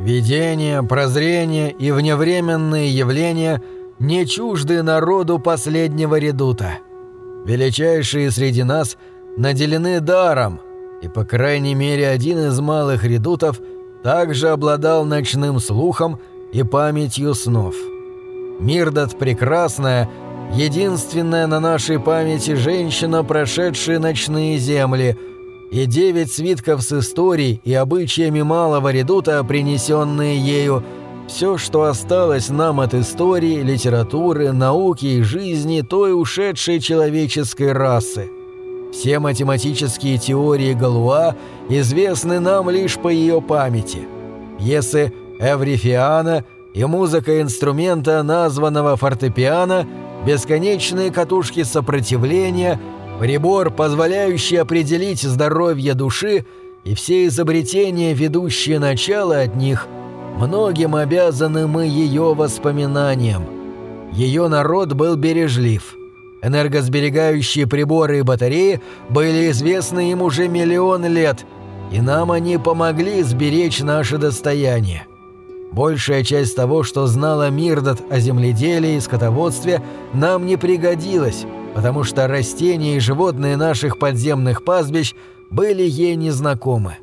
Видения, прозрения и вневременные явления не чужды народу последнего редута. Величайшие среди нас наделены даром, и по крайней мере один из малых редутов также обладал ночным слухом и памятью снов. Мирдат прекрасная, единственная на нашей памяти женщина, прошедшая ночные земли – и девять свитков с историей и обычаями малого редута, принесенные ею, все, что осталось нам от истории, литературы, науки и жизни той ушедшей человеческой расы. Все математические теории Галуа известны нам лишь по ее памяти. Пьесы Эврифиана и музыка инструмента, названного фортепиано, бесконечные катушки сопротивления – Прибор, позволяющий определить здоровье души, и все изобретения, ведущие начало от них, многим обязаны мы ее воспоминаниям. Ее народ был бережлив. Энергосберегающие приборы и батареи были известны им уже миллион лет, и нам они помогли сберечь наше достояние. Большая часть того, что знала Мирдот о земледелии и скотоводстве, нам не пригодилась, потому что растения и животные наших подземных пастбищ были ей незнакомы.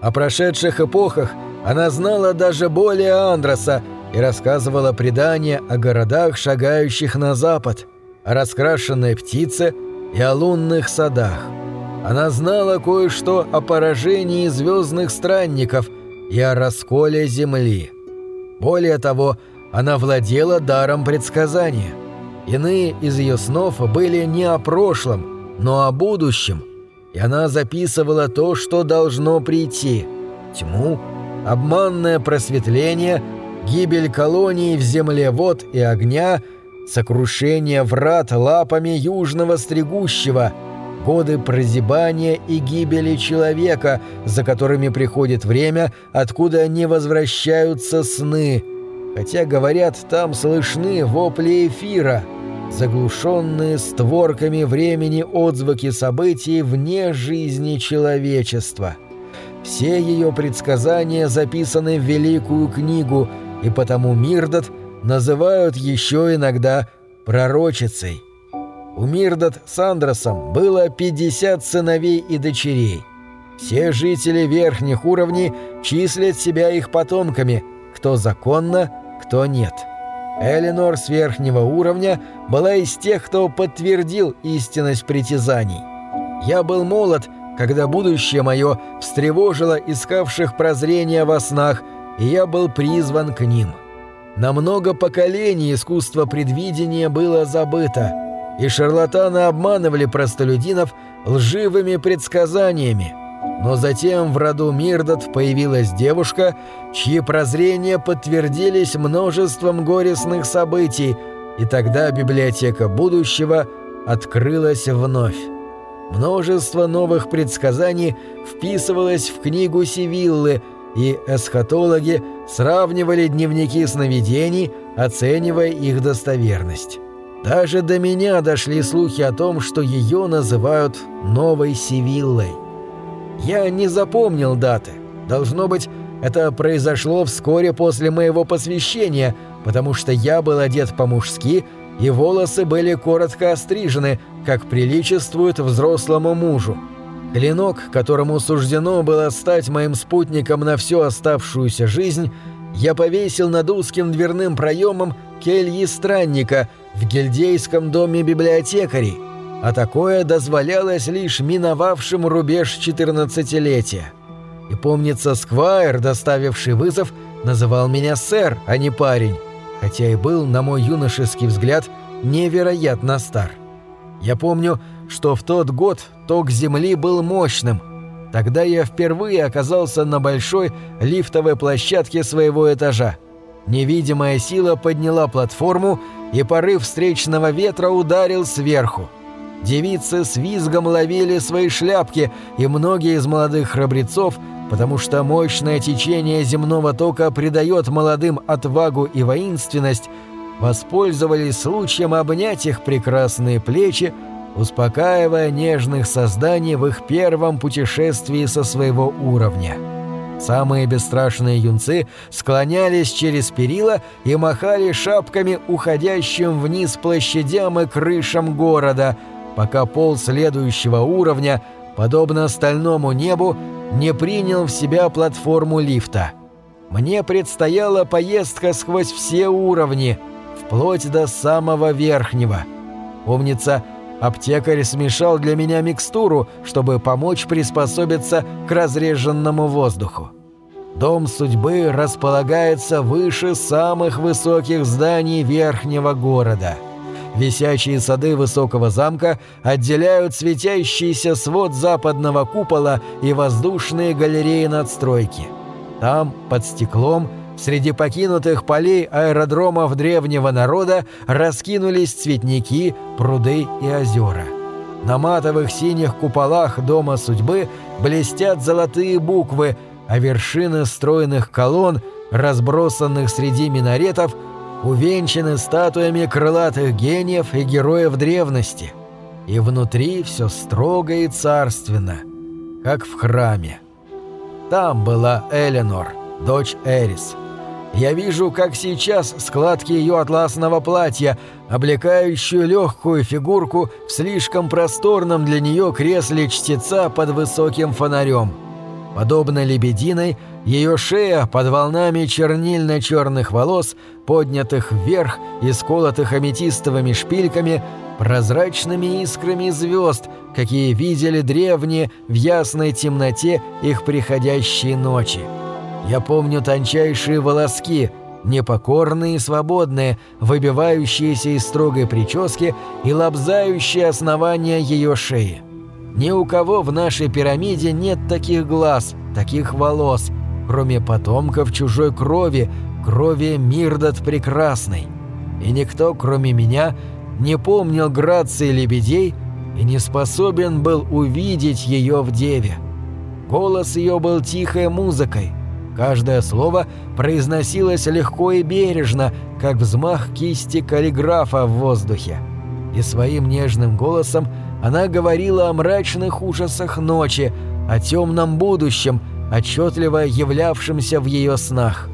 О прошедших эпохах она знала даже более Андроса и рассказывала предания о городах, шагающих на запад, о раскрашенной птице и о лунных садах. Она знала кое-что о поражении звездных странников и о расколе Земли. Более того, она владела даром предсказания – Иные из ее снов были не о прошлом, но о будущем, и она записывала то, что должно прийти. Тьму, обманное просветление, гибель колонии в земле вод и огня, сокрушение врат лапами южного стригущего, годы прозябания и гибели человека, за которыми приходит время, откуда не возвращаются сны, хотя, говорят, там слышны вопли эфира — заглушенные створками времени отзвуки событий вне жизни человечества. Все ее предсказания записаны в Великую книгу, и потому Мирдот называют еще иногда пророчицей. У Мирдот с Андросом было 50 сыновей и дочерей. Все жители верхних уровней числят себя их потомками, кто законно, кто нет. Эленор с верхнего уровня была из тех, кто подтвердил истинность притязаний. Я был молод, когда будущее мое встревожило искавших прозрения во снах, и я был призван к ним. На много поколений искусство предвидения было забыто, и шарлатаны обманывали простолюдинов лживыми предсказаниями – но затем в роду Мирдот появилась девушка, чьи прозрения подтвердились множеством горестных событий, и тогда библиотека будущего открылась вновь. Множество новых предсказаний вписывалось в книгу Сивиллы, и эсхатологи сравнивали дневники сновидений, оценивая их достоверность. Даже до меня дошли слухи о том, что ее называют «новой Сивиллой». Я не запомнил даты. Должно быть, это произошло вскоре после моего посвящения, потому что я был одет по-мужски, и волосы были коротко острижены, как приличествует взрослому мужу. Клинок, которому суждено было стать моим спутником на всю оставшуюся жизнь, я повесил над узким дверным проемом кельи странника в гильдейском доме библиотекарей, а такое дозволялось лишь миновавшим рубеж 14-летия. И помнится, Сквайр, доставивший вызов, называл меня сэр, а не парень, хотя и был, на мой юношеский взгляд, невероятно стар. Я помню, что в тот год ток Земли был мощным. Тогда я впервые оказался на большой лифтовой площадке своего этажа. Невидимая сила подняла платформу, и порыв встречного ветра ударил сверху. Девицы с визгом ловили свои шляпки, и многие из молодых храбрецов, потому что мощное течение земного тока придает молодым отвагу и воинственность, воспользовались случаем обнять их прекрасные плечи, успокаивая нежных созданий в их первом путешествии со своего уровня. Самые бесстрашные юнцы склонялись через перила и махали шапками уходящим вниз площадям и крышам города, пока пол следующего уровня, подобно стальному небу, не принял в себя платформу лифта. Мне предстояла поездка сквозь все уровни, вплоть до самого верхнего. Помнится, аптекарь смешал для меня микстуру, чтобы помочь приспособиться к разреженному воздуху. Дом судьбы располагается выше самых высоких зданий верхнего города. Висячие сады высокого замка отделяют светящийся свод западного купола и воздушные галереи надстройки. Там, под стеклом, среди покинутых полей аэродромов древнего народа раскинулись цветники, пруды и озера. На матовых синих куполах Дома судьбы блестят золотые буквы – а вершины стройных колонн, разбросанных среди минаретов, увенчаны статуями крылатых гениев и героев древности. И внутри все строго и царственно, как в храме. Там была Эленор, дочь Эрис. Я вижу, как сейчас складки ее атласного платья, облекающую легкую фигурку в слишком просторном для нее кресле чтеца под высоким фонарем – Подобно лебединой, ее шея под волнами чернильно-черных волос, поднятых вверх и сколотых аметистовыми шпильками, прозрачными искрами звезд, какие видели древние в ясной темноте их приходящие ночи. Я помню тончайшие волоски, непокорные и свободные, выбивающиеся из строгой прически и лобзающие основания ее шеи. Ни у кого в нашей пирамиде нет таких глаз, таких волос, кроме потомков чужой крови, крови Мирдат Прекрасной. И никто, кроме меня, не помнил грации лебедей и не способен был увидеть ее в деве. Голос ее был тихой музыкой. Каждое слово произносилось легко и бережно, как взмах кисти каллиграфа в воздухе. И своим нежным голосом – она говорила о мрачных ужасах ночи, о темном будущем, отчетливо являвшемся в ее снах.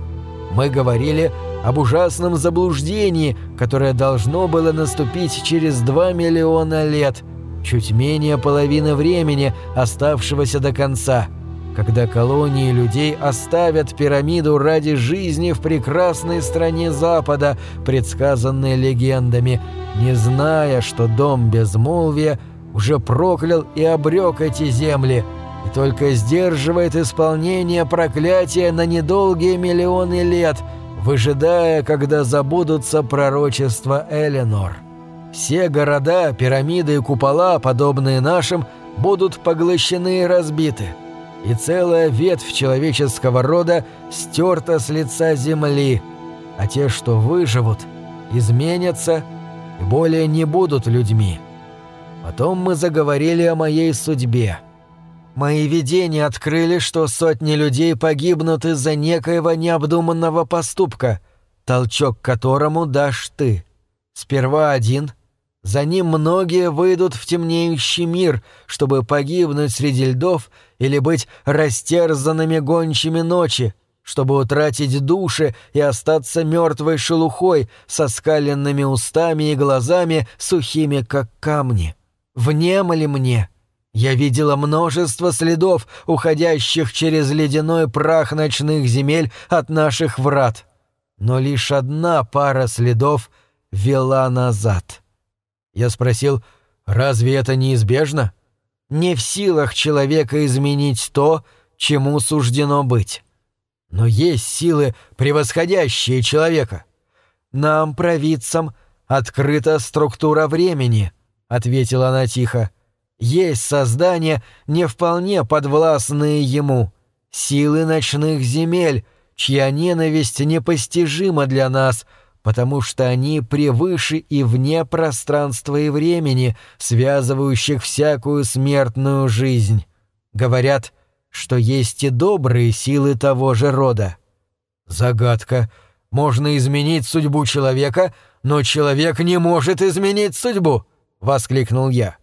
Мы говорили об ужасном заблуждении, которое должно было наступить через два миллиона лет, чуть менее половины времени, оставшегося до конца, когда колонии людей оставят пирамиду ради жизни в прекрасной стране Запада, предсказанной легендами, не зная, что дом безмолвия – уже проклял и обрек эти земли, и только сдерживает исполнение проклятия на недолгие миллионы лет, выжидая, когда забудутся пророчества Эленор. Все города, пирамиды и купола, подобные нашим, будут поглощены и разбиты, и целая ветвь человеческого рода стерта с лица земли, а те, что выживут, изменятся и более не будут людьми. Потом мы заговорили о моей судьбе. Мои видения открыли, что сотни людей погибнут из-за некоего необдуманного поступка, толчок которому дашь ты. Сперва один, за ним многие выйдут в темнеющий мир, чтобы погибнуть среди льдов или быть растерзанными гончими ночи, чтобы утратить души и остаться мертвой шелухой со скаленными устами и глазами, сухими как камни. Внемли мне. Я видела множество следов, уходящих через ледяной прах ночных земель от наших врат. Но лишь одна пара следов вела назад. Я спросил, разве это неизбежно? Не в силах человека изменить то, чему суждено быть. Но есть силы, превосходящие человека. Нам, провидцам, открыта структура времени — ответила она тихо. Есть создания, не вполне подвластные ему, силы ночных земель, чья ненависть непостижима для нас, потому что они превыше и вне пространства и времени, связывающих всякую смертную жизнь. Говорят, что есть и добрые силы того же рода. Загадка. Можно изменить судьбу человека, но человек не может изменить судьбу воскликнул я.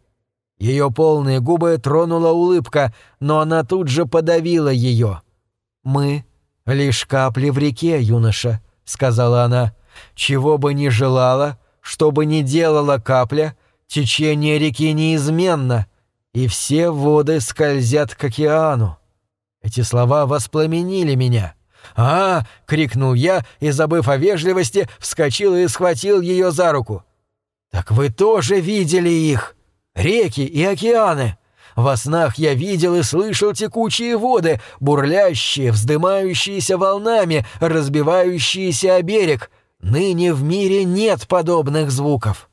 Ее полные губы тронула улыбка, но она тут же подавила ее. «Мы — лишь капли в реке, юноша», — сказала она. «Чего бы ни желала, что бы ни делала капля, течение реки неизменно, и все воды скользят к океану». Эти слова воспламенили меня. «А!» — крикнул я и, забыв о вежливости, вскочил и схватил ее за руку. «Так вы тоже видели их? Реки и океаны!» Во снах я видел и слышал текучие воды, бурлящие, вздымающиеся волнами, разбивающиеся о берег. Ныне в мире нет подобных звуков.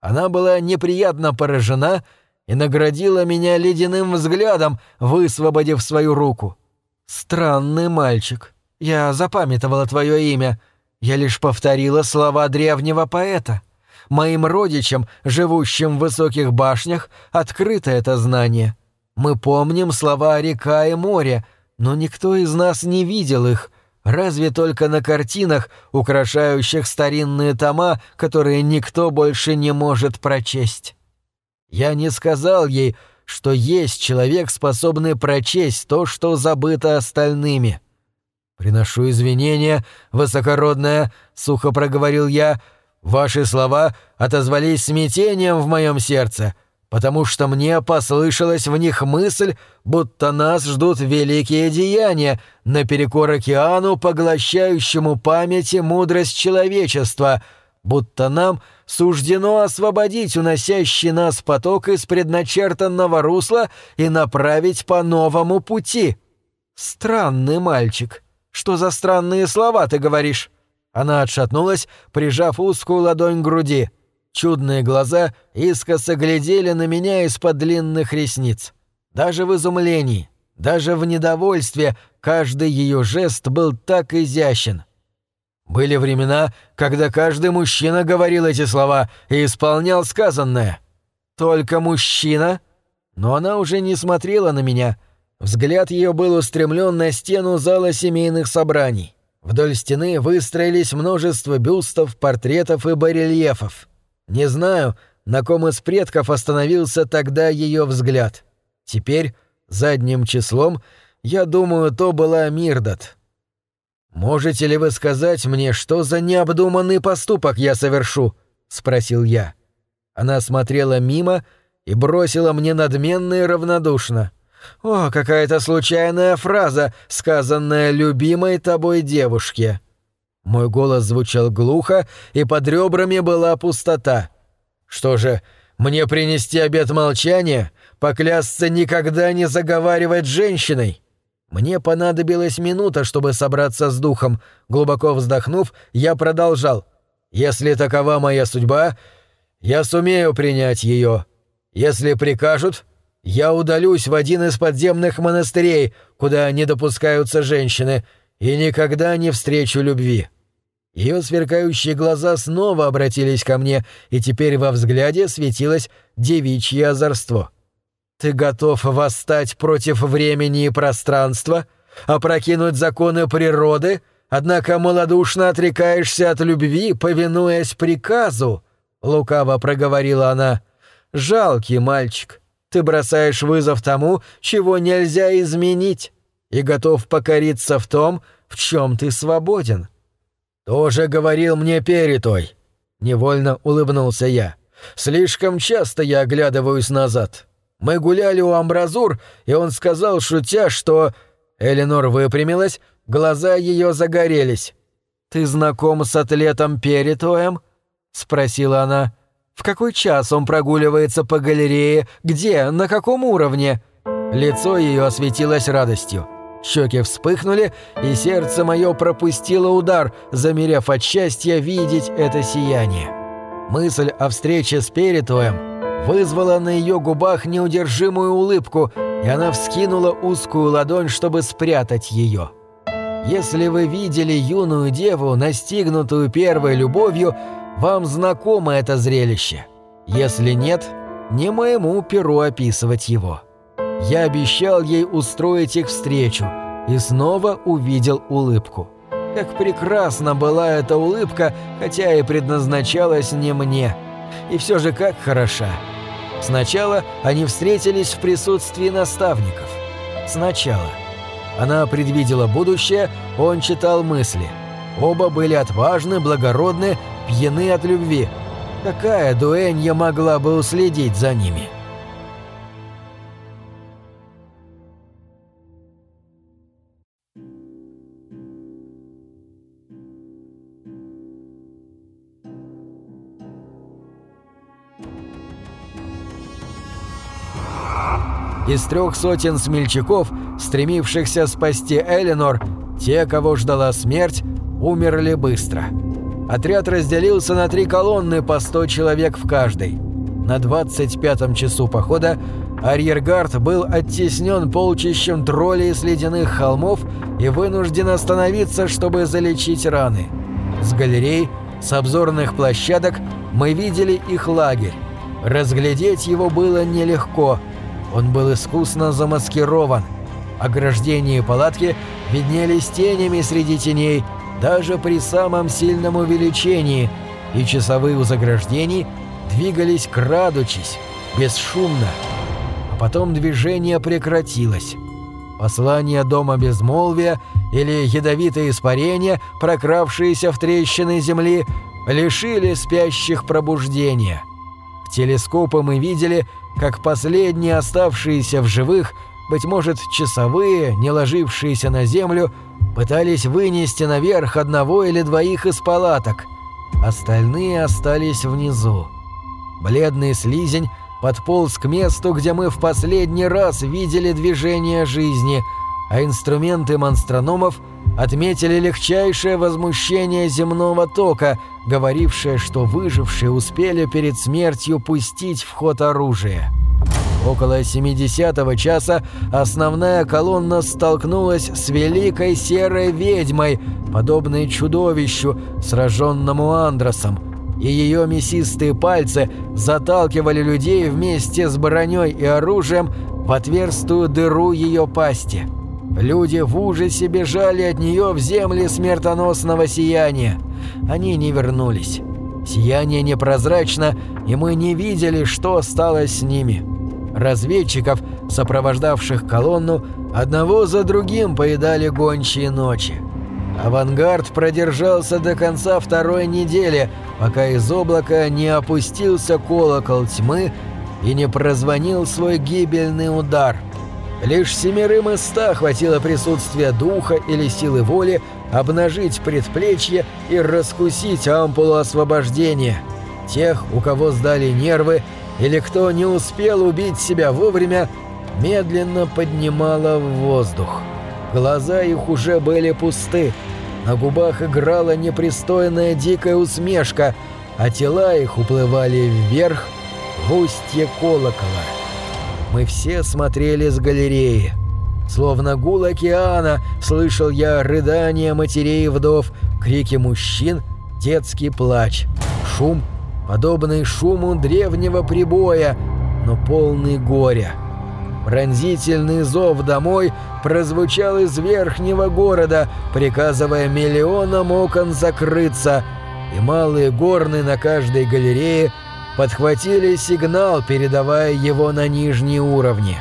Она была неприятно поражена и наградила меня ледяным взглядом, высвободив свою руку. «Странный мальчик. Я запамятовала твое имя. Я лишь повторила слова древнего поэта». Моим родичам, живущим в высоких башнях, открыто это знание. Мы помним слова «река» и «море», но никто из нас не видел их, разве только на картинах, украшающих старинные тома, которые никто больше не может прочесть. Я не сказал ей, что есть человек, способный прочесть то, что забыто остальными. «Приношу извинения, высокородная», — сухо проговорил я, — Ваши слова отозвались смятением в моем сердце, потому что мне послышалась в них мысль, будто нас ждут великие деяния, наперекор океану, поглощающему память и мудрость человечества, будто нам суждено освободить уносящий нас поток из предначертанного русла и направить по новому пути. Странный мальчик. Что за странные слова ты говоришь? Она отшатнулась, прижав узкую ладонь к груди. Чудные глаза искоса глядели на меня из-под длинных ресниц. Даже в изумлении, даже в недовольстве каждый ее жест был так изящен. Были времена, когда каждый мужчина говорил эти слова и исполнял сказанное. Только мужчина? Но она уже не смотрела на меня. Взгляд ее был устремлен на стену зала семейных собраний. Вдоль стены выстроились множество бюстов, портретов и барельефов. Не знаю, на ком из предков остановился тогда ее взгляд. Теперь, задним числом, я думаю, то была Мирдат. «Можете ли вы сказать мне, что за необдуманный поступок я совершу?» — спросил я. Она смотрела мимо и бросила мне надменно и равнодушно. «О, какая-то случайная фраза, сказанная любимой тобой девушке». Мой голос звучал глухо, и под ребрами была пустота. «Что же, мне принести обет молчания? Поклясться никогда не заговаривать с женщиной?» Мне понадобилась минута, чтобы собраться с духом. Глубоко вздохнув, я продолжал. «Если такова моя судьба, я сумею принять ее. Если прикажут, я удалюсь в один из подземных монастырей, куда не допускаются женщины, и никогда не встречу любви». Ее сверкающие глаза снова обратились ко мне, и теперь во взгляде светилось девичье озорство. «Ты готов восстать против времени и пространства, опрокинуть законы природы, однако малодушно отрекаешься от любви, повинуясь приказу?» — лукаво проговорила она. «Жалкий мальчик. Ты бросаешь вызов тому, чего нельзя изменить, и готов покориться в том, в чем ты свободен. Тоже говорил мне Перетой. Невольно улыбнулся я. Слишком часто я оглядываюсь назад. Мы гуляли у амбразур, и он сказал, шутя, что... Эленор выпрямилась, глаза ее загорелись. «Ты знаком с атлетом Перетоем?» — спросила она. В какой час он прогуливается по галерее? Где? На каком уровне?» Лицо ее осветилось радостью. Щеки вспыхнули, и сердце мое пропустило удар, замерев от счастья видеть это сияние. Мысль о встрече с Перетуем вызвала на ее губах неудержимую улыбку, и она вскинула узкую ладонь, чтобы спрятать ее. Если вы видели юную деву, настигнутую первой любовью, вам знакомо это зрелище? Если нет, не моему перу описывать его. Я обещал ей устроить их встречу и снова увидел улыбку. Как прекрасна была эта улыбка, хотя и предназначалась не мне. И все же как хороша. Сначала они встретились в присутствии наставников. Сначала. Она предвидела будущее, он читал мысли. Оба были отважны, благородны, пьяны от любви. Какая дуэнья могла бы уследить за ними?» Из трех сотен смельчаков, стремившихся спасти Эленор, те, кого ждала смерть, умерли быстро. Отряд разделился на три колонны по 100 человек в каждой. На 25-м часу похода арьергард был оттеснен полчищем троллей с ледяных холмов и вынужден остановиться, чтобы залечить раны. С галерей, с обзорных площадок мы видели их лагерь. Разглядеть его было нелегко – он был искусно замаскирован. Ограждения и палатки виднелись тенями среди теней, даже при самом сильном увеличении, и часовые у заграждений двигались крадучись, бесшумно. А потом движение прекратилось. Послание дома безмолвия или ядовитое испарение, прокравшиеся в трещины земли, лишили спящих пробуждения. В телескопы мы видели, как последние оставшиеся в живых, быть может, часовые, не ложившиеся на землю, пытались вынести наверх одного или двоих из палаток. Остальные остались внизу. Бледный слизень подполз к месту, где мы в последний раз видели движение жизни, а инструменты монстрономов отметили легчайшее возмущение земного тока, говорившее, что выжившие успели перед смертью пустить в ход оружие. Около 70-го часа основная колонна столкнулась с великой серой ведьмой, подобной чудовищу, сраженному Андросом, и ее мясистые пальцы заталкивали людей вместе с броней и оружием в отверстую дыру ее пасти. Люди в ужасе бежали от нее в земли смертоносного сияния. Они не вернулись. Сияние непрозрачно, и мы не видели, что стало с ними. Разведчиков, сопровождавших колонну, одного за другим поедали гончие ночи. Авангард продержался до конца второй недели, пока из облака не опустился колокол тьмы и не прозвонил свой гибельный удар. Лишь семерым из ста хватило присутствия духа или силы воли обнажить предплечье и раскусить ампулу освобождения. Тех, у кого сдали нервы, или кто не успел убить себя вовремя, медленно поднимала в воздух. Глаза их уже были пусты, на губах играла непристойная дикая усмешка, а тела их уплывали вверх в устье колокола. Мы все смотрели с галереи. Словно гул океана слышал я рыдания матерей и вдов, крики мужчин, детский плач, шум — подобный шуму древнего прибоя, но полный горя. Пронзительный зов домой прозвучал из верхнего города, приказывая миллионам окон закрыться, и малые горны на каждой галерее подхватили сигнал, передавая его на нижние уровни.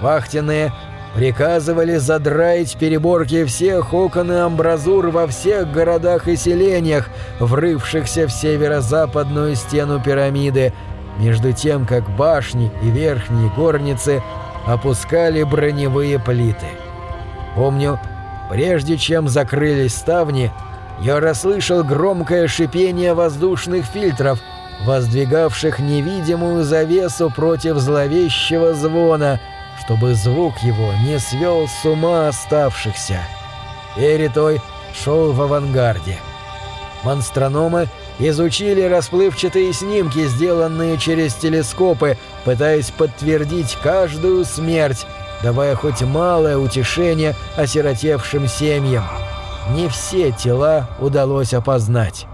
Вахтенные приказывали задраить переборки всех окон и амбразур во всех городах и селениях, врывшихся в северо-западную стену пирамиды, между тем, как башни и верхние горницы опускали броневые плиты. Помню, прежде чем закрылись ставни, я расслышал громкое шипение воздушных фильтров, воздвигавших невидимую завесу против зловещего звона — чтобы звук его не свел с ума оставшихся. Эритой шел в авангарде. Монстрономы изучили расплывчатые снимки, сделанные через телескопы, пытаясь подтвердить каждую смерть, давая хоть малое утешение осиротевшим семьям. Не все тела удалось опознать.